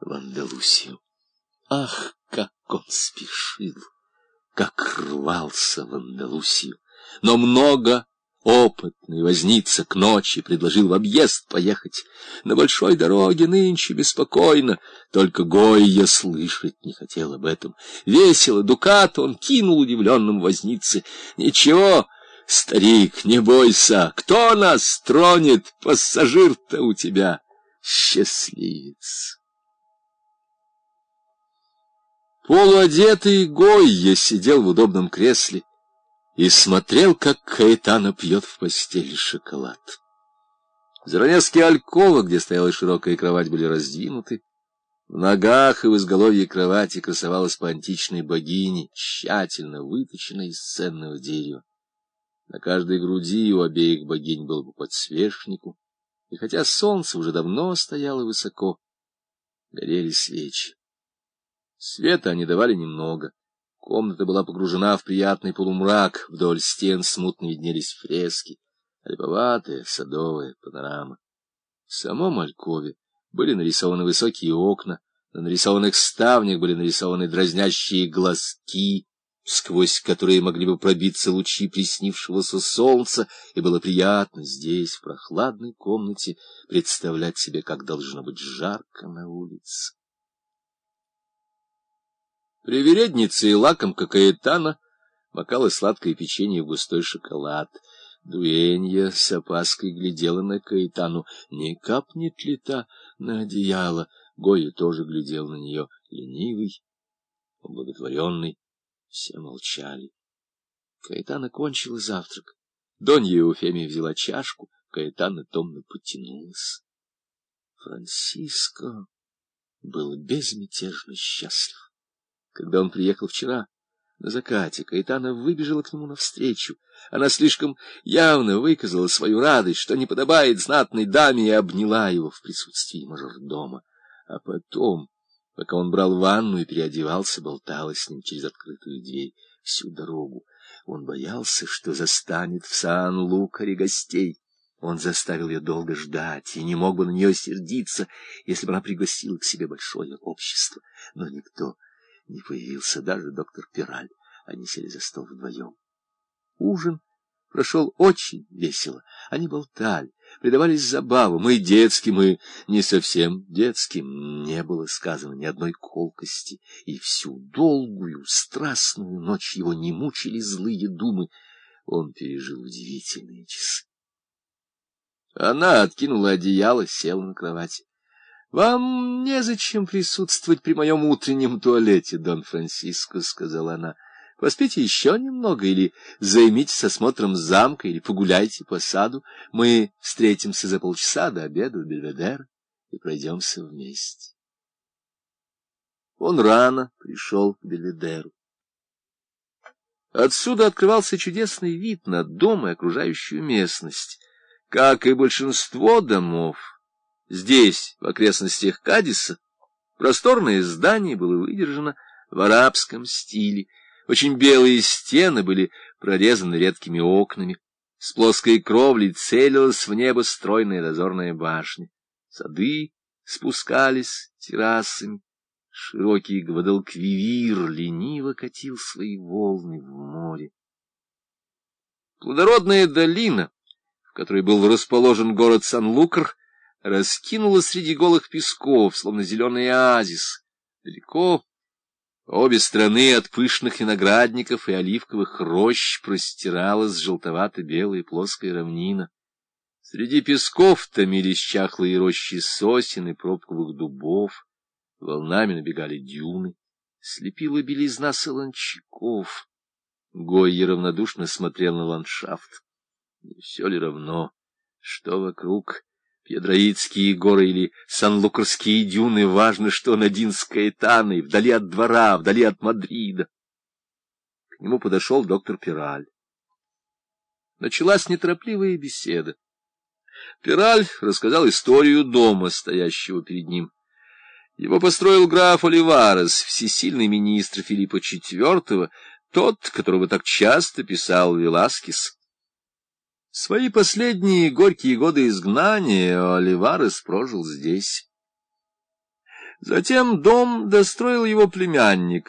в Андалусию. Ах, как он спешил, как рвался в Андалусию! Но много опытный возница к ночи предложил в объезд поехать. На большой дороге нынче беспокойно, только Гойя слышать не хотел об этом. Весело, дукат он кинул удивленным вознице. Ничего, старик, не бойся, кто нас тронет, пассажир-то у тебя счастливец. Полуодетый Гойя сидел в удобном кресле и смотрел, как Каэтана пьет в постели шоколад. Занавески алькова, где стояла широкая кровать, были раздвинуты. В ногах и в изголовье кровати красовалась по античной богине, тщательно выточенная из ценного дерева. На каждой груди у обеих богинь был по подсвечнику, и хотя солнце уже давно стояло высоко, горели свечи. Света они давали немного. Комната была погружена в приятный полумрак, вдоль стен смутно виднелись фрески, липоватая садовая панорама. В самом Алькове были нарисованы высокие окна, на нарисованных ставнях были нарисованы дразнящие глазки, сквозь которые могли бы пробиться лучи приснившегося солнца, и было приятно здесь, в прохладной комнате, представлять себе, как должно быть жарко на улице. Привередница и лакомка Каэтана макала сладкое печенье в густой шоколад. Дуэнья с опаской глядела на Каэтану. Не капнет ли та на одеяло? Гоя тоже глядел на нее, ленивый, ублаготворенный. Все молчали. Каэтана кончила завтрак. Донья Еуфемия взяла чашку, Каэтана томно потянулась. Франциско был безмятежно счастлив. Когда он приехал вчера, на закате, Каэтана выбежала к нему навстречу. Она слишком явно выказала свою радость, что не подобает знатной даме, и обняла его в присутствии мажордома. А потом, пока он брал ванну и переодевался, болтала с ним через открытую дверь всю дорогу. Он боялся, что застанет в Сан-Лукаре гостей. Он заставил ее долго ждать и не мог бы на нее сердиться, если бы она пригласила к себе большое общество. Но никто не появился даже доктор Пираль. Они сели за стол вдвоем. Ужин прошел очень весело. Они болтали, предавались забавам, и детским, и не совсем детским. Не было сказано ни одной колкости, и всю долгую, страстную ночь его не мучили злые думы. Он пережил удивительные часы. Она откинула одеяло, села на кровати. — Вам незачем присутствовать при моем утреннем туалете, Дон Франциско, — сказала она. — Поспите еще немного, или займитесь осмотром замка, или погуляйте по саду. Мы встретимся за полчаса до обеда в Бельведер и пройдемся вместе. Он рано пришел к Бельведеру. Отсюда открывался чудесный вид на дом и окружающую местность. Как и большинство домов, Здесь, в окрестностях Кадиса, просторное здание было выдержано в арабском стиле. Очень белые стены были прорезаны редкими окнами. С плоской кровлей целилась в небо стройная дозорная башня. Сады спускались террасами. Широкий Гвадалквивир лениво катил свои волны в море. Плодородная долина, в которой был расположен город Сан-Лукр, раскинула среди голых песков, словно зеленый оазис. Далеко, обе стороны от пышных виноградников и оливковых рощ простиралась желтовато-белая плоская равнина. Среди песков томились чахлые рощи сосен и пробковых дубов, волнами набегали дюны, слепила белизна солончаков. Гойя равнодушно смотрел на ландшафт. Не все ли равно, что вокруг Пьедроидские горы или Сан-Лукарские дюны, важно, что он один с Каэтаной, вдали от двора, вдали от Мадрида. К нему подошел доктор Пираль. Началась неторопливая беседа. Пираль рассказал историю дома, стоящего перед ним. Его построил граф Оливарес, всесильный министр Филиппа IV, тот, которого так часто писал Веласкес. Свои последние горькие годы изгнания Оливарес прожил здесь. Затем дом достроил его племянник,